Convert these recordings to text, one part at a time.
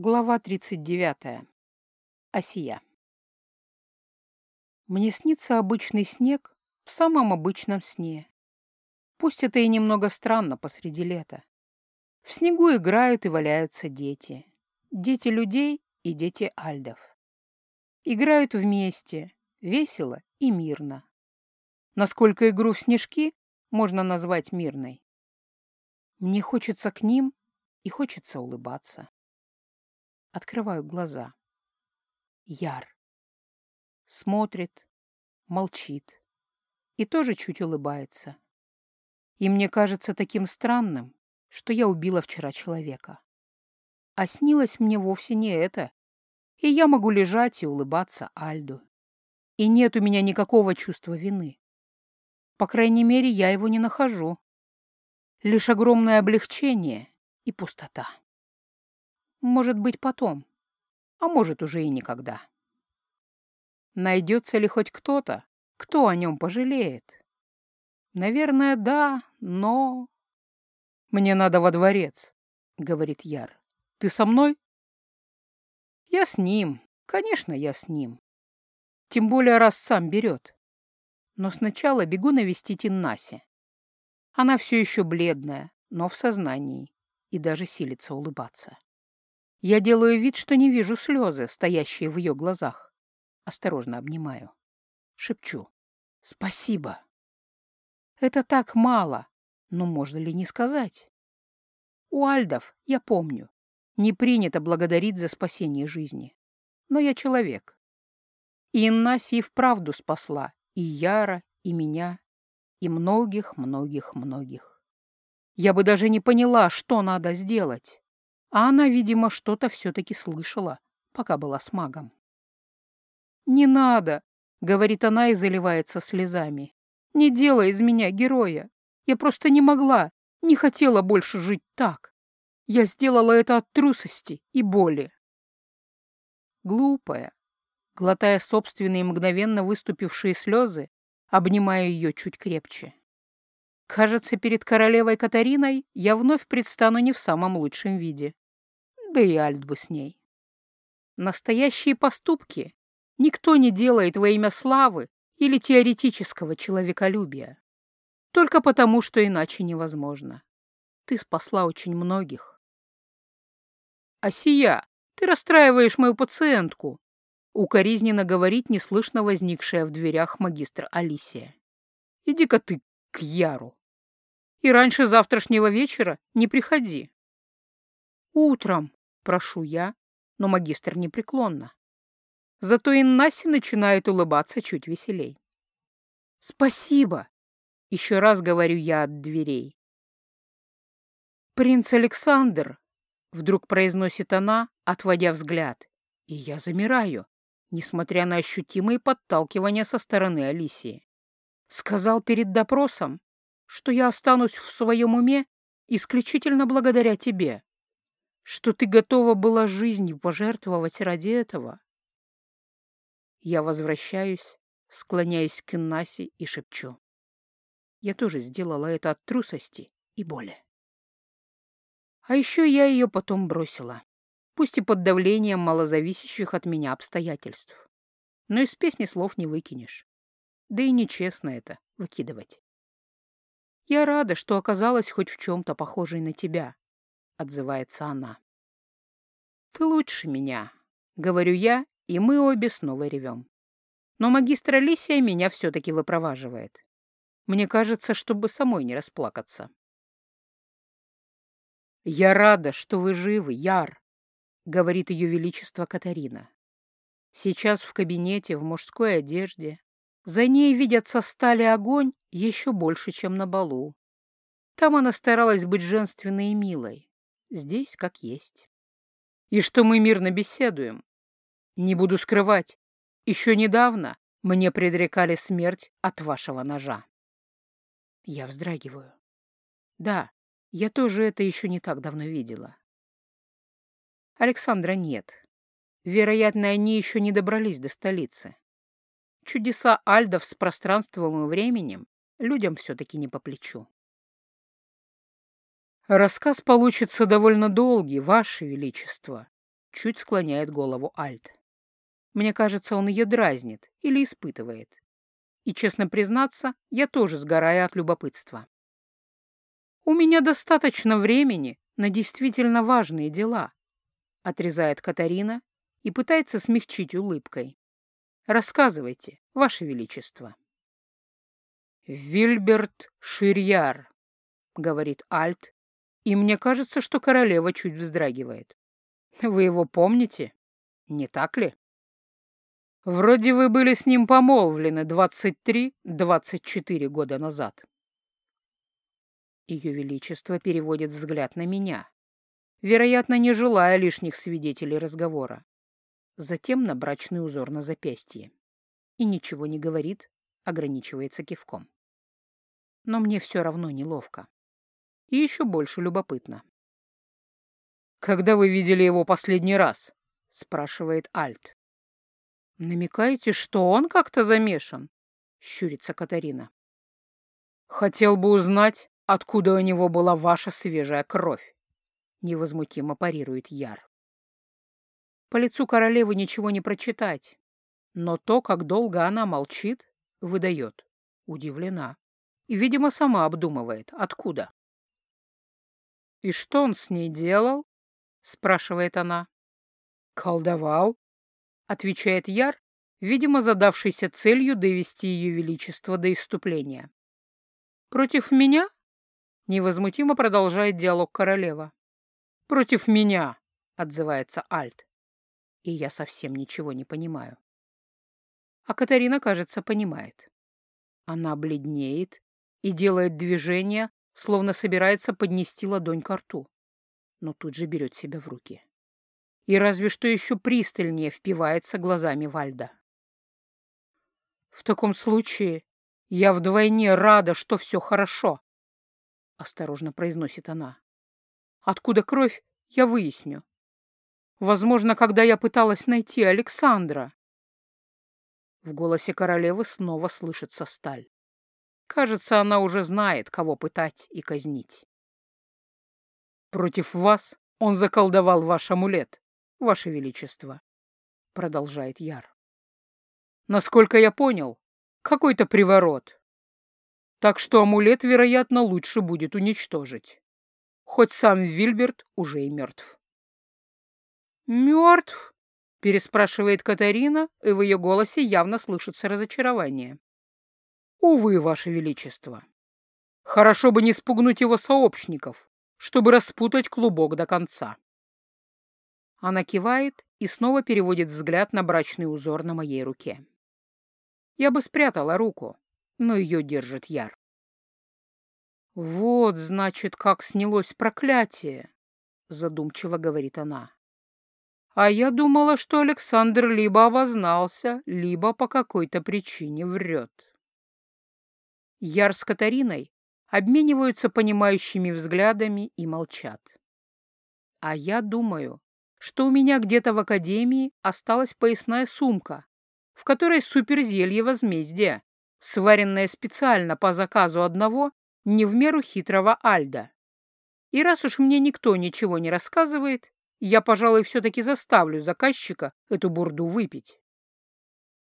Глава 39. Осия. Мне снится обычный снег в самом обычном сне. Пусть это и немного странно посреди лета. В снегу играют и валяются дети. Дети людей и дети альдов. Играют вместе, весело и мирно. Насколько игру в снежки можно назвать мирной. Мне хочется к ним и хочется улыбаться. Открываю глаза. Яр. Смотрит, молчит и тоже чуть улыбается. И мне кажется таким странным, что я убила вчера человека. А снилось мне вовсе не это, и я могу лежать и улыбаться Альду. И нет у меня никакого чувства вины. По крайней мере, я его не нахожу. Лишь огромное облегчение и пустота. Может быть, потом, а может, уже и никогда. Найдется ли хоть кто-то, кто о нем пожалеет? Наверное, да, но... Мне надо во дворец, — говорит Яр. Ты со мной? Я с ним, конечно, я с ним. Тем более, раз сам берет. Но сначала бегу навестить Иннаси. Она все еще бледная, но в сознании, и даже силится улыбаться. Я делаю вид, что не вижу слезы, стоящие в ее глазах. Осторожно обнимаю. Шепчу. «Спасибо». Это так мало, но можно ли не сказать? У альдов, я помню, не принято благодарить за спасение жизни. Но я человек. И Иннаси и вправду спасла и Яра, и меня, и многих-многих-многих. Я бы даже не поняла, что надо сделать. А она, видимо, что-то все-таки слышала, пока была с магом. «Не надо», — говорит она и заливается слезами. «Не делай из меня героя. Я просто не могла, не хотела больше жить так. Я сделала это от трусости и боли». Глупая, глотая собственные мгновенно выступившие слезы, обнимая ее чуть крепче. Кажется, перед королевой Катариной я вновь предстану не в самом лучшем виде. Да и Альт бы с ней. Настоящие поступки никто не делает во имя славы или теоретического человеколюбия. Только потому, что иначе невозможно. Ты спасла очень многих. «Асия, ты расстраиваешь мою пациентку!» Укоризненно говорит неслышно возникшая в дверях магистр Алисия. «Иди-ка ты к Яру!» И раньше завтрашнего вечера не приходи. Утром, прошу я, но магистр непреклонно. Зато Иннаси начинает улыбаться чуть веселей. Спасибо, еще раз говорю я от дверей. Принц Александр, вдруг произносит она, отводя взгляд, и я замираю, несмотря на ощутимые подталкивания со стороны Алисии. Сказал перед допросом, что я останусь в своем уме исключительно благодаря тебе, что ты готова была жизнью пожертвовать ради этого. Я возвращаюсь, склоняюсь к Иннасе и шепчу. Я тоже сделала это от трусости и боли. А еще я ее потом бросила, пусть и под давлением малозависящих от меня обстоятельств. Но из песни слов не выкинешь. Да и нечестно это — выкидывать. «Я рада, что оказалась хоть в чем-то похожей на тебя», — отзывается она. «Ты лучше меня», — говорю я, и мы обе снова ревем. Но магистр Алисия меня все-таки выпроваживает. Мне кажется, чтобы самой не расплакаться. «Я рада, что вы живы, Яр», — говорит ее величество Катарина. Сейчас в кабинете в мужской одежде, за ней видятся стали огонь еще больше, чем на балу. Там она старалась быть женственной и милой. Здесь как есть. И что мы мирно беседуем. Не буду скрывать, еще недавно мне предрекали смерть от вашего ножа. Я вздрагиваю. Да, я тоже это еще не так давно видела. Александра нет. Вероятно, они еще не добрались до столицы. Чудеса альдов с пространством и временем людям все-таки не по плечу. Рассказ получится довольно долгий, Ваше Величество, чуть склоняет голову Альт. Мне кажется, он ее дразнит или испытывает. И, честно признаться, я тоже сгораю от любопытства. У меня достаточно времени на действительно важные дела, отрезает Катарина и пытается смягчить улыбкой. Рассказывайте, Ваше Величество. Вильберт Ширьяр, говорит Альт, и мне кажется, что королева чуть вздрагивает. Вы его помните? Не так ли? Вроде вы были с ним помолвлены 23-24 года назад. Ее Величество переводит взгляд на меня, вероятно, не желая лишних свидетелей разговора. Затем на брачный узор на запястье. И ничего не говорит, ограничивается кивком. Но мне все равно неловко. И еще больше любопытно. «Когда вы видели его последний раз?» — спрашивает Альт. «Намекаете, что он как-то замешан?» — щурится Катарина. «Хотел бы узнать, откуда у него была ваша свежая кровь», — невозмутимо парирует Яр. По лицу королевы ничего не прочитать, но то, как долго она молчит, выдает. Удивлена. И, видимо, сама обдумывает, откуда. «И что он с ней делал?» — спрашивает она. «Колдовал», — отвечает Яр, видимо, задавшийся целью довести ее величество до иступления. «Против меня?» — невозмутимо продолжает диалог королева. «Против меня», — отзывается Альт. И я совсем ничего не понимаю. А Катарина, кажется, понимает. Она бледнеет и делает движение, словно собирается поднести ладонь к рту, но тут же берет себя в руки. И разве что еще пристальнее впивается глазами Вальда. «В таком случае я вдвойне рада, что все хорошо», — осторожно произносит она. «Откуда кровь, я выясню. Возможно, когда я пыталась найти Александра». В голосе королевы снова слышится сталь. Кажется, она уже знает, кого пытать и казнить. «Против вас он заколдовал ваш амулет, ваше величество», — продолжает Яр. «Насколько я понял, какой-то приворот. Так что амулет, вероятно, лучше будет уничтожить. Хоть сам Вильберт уже и мертв». «Мертв?» — переспрашивает Катарина, и в ее голосе явно слышится разочарование. Увы, Ваше Величество. Хорошо бы не спугнуть его сообщников, чтобы распутать клубок до конца. Она кивает и снова переводит взгляд на брачный узор на моей руке. Я бы спрятала руку, но ее держит Яр. «Вот, значит, как снялось проклятие», — задумчиво говорит она. «А я думала, что Александр либо обознался, либо по какой-то причине врет». Яр с Катариной обмениваются понимающими взглядами и молчат. А я думаю, что у меня где-то в академии осталась поясная сумка, в которой суперзелье возмездия, сваренное специально по заказу одного не в меру хитрого Альда. И раз уж мне никто ничего не рассказывает, я, пожалуй, все-таки заставлю заказчика эту бурду выпить.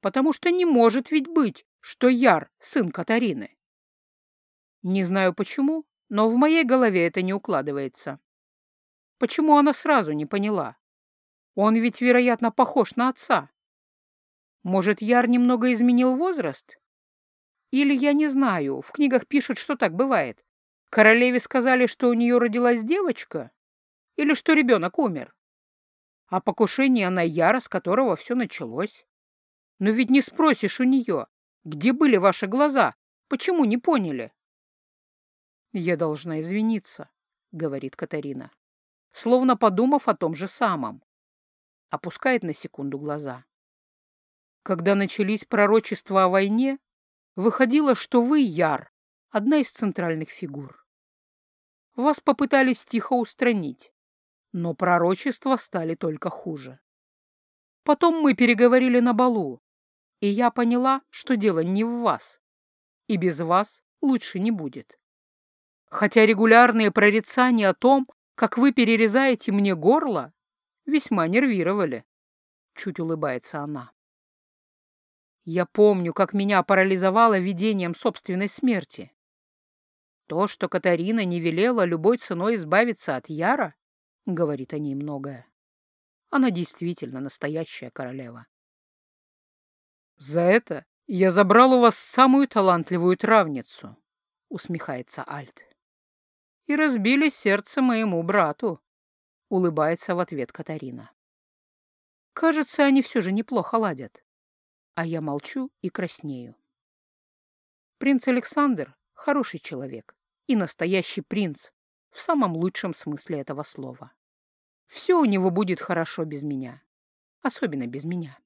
Потому что не может ведь быть, что Яр — сын Катарины. Не знаю почему, но в моей голове это не укладывается. Почему она сразу не поняла? Он ведь, вероятно, похож на отца. Может, Яр немного изменил возраст? Или я не знаю, в книгах пишут, что так бывает. Королеве сказали, что у нее родилась девочка? Или что ребенок умер? А покушение на Яра, с которого все началось? Но ведь не спросишь у нее, где были ваши глаза? Почему не поняли? «Я должна извиниться», — говорит Катарина, словно подумав о том же самом. Опускает на секунду глаза. Когда начались пророчества о войне, выходило, что вы, Яр, одна из центральных фигур. Вас попытались тихо устранить, но пророчества стали только хуже. Потом мы переговорили на балу, и я поняла, что дело не в вас. И без вас лучше не будет. Хотя регулярные прорицания о том, как вы перерезаете мне горло, весьма нервировали. Чуть улыбается она. Я помню, как меня парализовало видением собственной смерти. То, что Катарина не велела любой ценой избавиться от Яра, говорит о ней многое. Она действительно настоящая королева. «За это я забрал у вас самую талантливую травницу», — усмехается Альт. «И разбили сердце моему брату», — улыбается в ответ Катарина. «Кажется, они все же неплохо ладят». А я молчу и краснею. Принц Александр — хороший человек и настоящий принц в самом лучшем смысле этого слова. Все у него будет хорошо без меня, особенно без меня.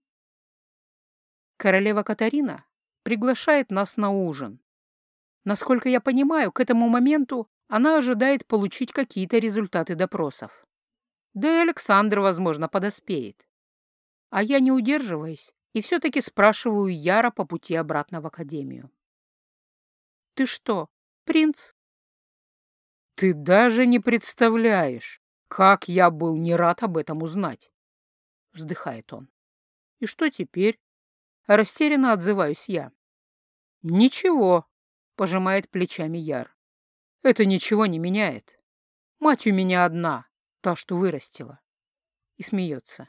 Королева Катарина приглашает нас на ужин. Насколько я понимаю, к этому моменту она ожидает получить какие-то результаты допросов. Да и Александр, возможно, подоспеет. А я не удерживаюсь и все-таки спрашиваю Яра по пути обратно в академию. «Ты что, принц?» «Ты даже не представляешь, как я был не рад об этом узнать!» Вздыхает он. «И что теперь?» Растерянно отзываюсь я. «Ничего», — пожимает плечами Яр. «Это ничего не меняет. Мать у меня одна, та, что вырастила». И смеется.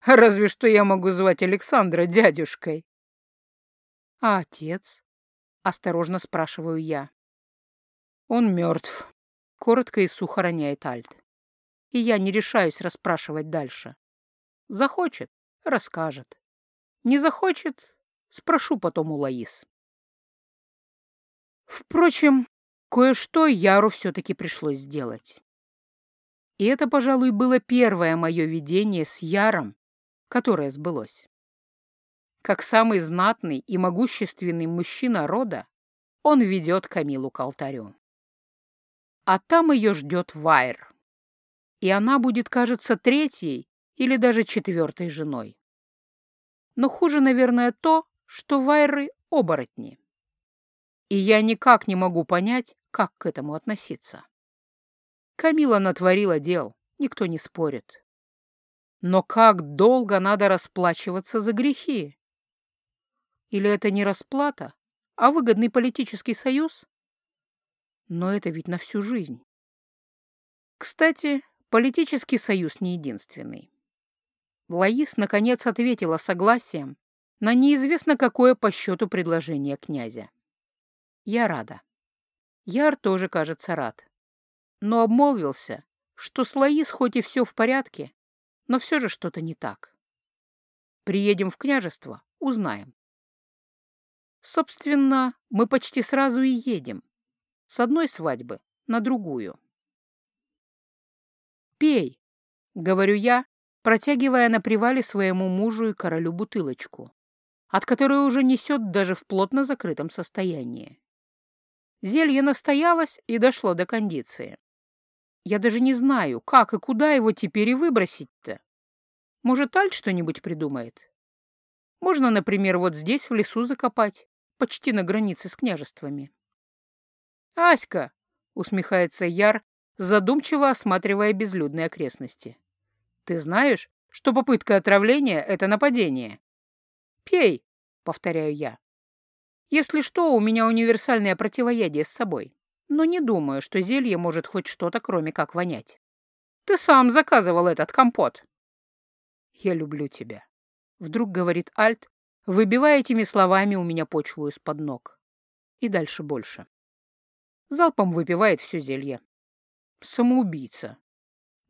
«Разве что я могу звать Александра дядюшкой». «А отец?» — осторожно спрашиваю я. «Он мертв», — коротко и сухо роняет Альт. И я не решаюсь расспрашивать дальше. Захочет — расскажет. Не захочет — спрошу потом у Лаис. Впрочем, кое-что Яру все-таки пришлось сделать. И это, пожалуй, было первое мое видение с Яром, которое сбылось. Как самый знатный и могущественный мужчина рода, он ведет Камилу к алтарю. А там ее ждет Вайр. И она будет, кажется, третьей или даже четвертой женой. Но хуже, наверное, то, что Вайры — оборотни. И я никак не могу понять, как к этому относиться. Камила натворила дел, никто не спорит. Но как долго надо расплачиваться за грехи? Или это не расплата, а выгодный политический союз? Но это ведь на всю жизнь. Кстати, политический союз не единственный. Лаис, наконец, ответила согласием на неизвестно какое по счету предложение князя. Я рада. Яр тоже, кажется, рад. Но обмолвился, что с Лаис хоть и все в порядке, но все же что-то не так. Приедем в княжество, узнаем. Собственно, мы почти сразу и едем. С одной свадьбы на другую. «Пей», — говорю я, протягивая на привале своему мужу и королю бутылочку, от которой уже несет даже в плотно закрытом состоянии. Зелье настоялось и дошло до кондиции. Я даже не знаю, как и куда его теперь и выбросить-то. Может, Аль что-нибудь придумает? Можно, например, вот здесь в лесу закопать, почти на границе с княжествами. «Аська!» — усмехается Яр, задумчиво осматривая безлюдные окрестности. Ты знаешь, что попытка отравления — это нападение? Пей, повторяю я. Если что, у меня универсальное противоядие с собой. Но не думаю, что зелье может хоть что-то, кроме как вонять. Ты сам заказывал этот компот. Я люблю тебя. Вдруг говорит Альт, выбивая этими словами у меня почву из-под ног. И дальше больше. Залпом выпивает все зелье. Самоубийца.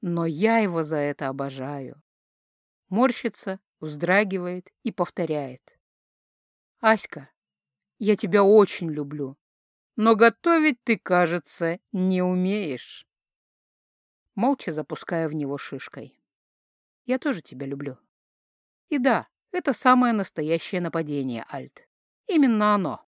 Но я его за это обожаю. Морщится, вздрагивает и повторяет. Аська, я тебя очень люблю, но готовить ты, кажется, не умеешь. Молча запуская в него шишкой. Я тоже тебя люблю. И да, это самое настоящее нападение, Альт. Именно оно.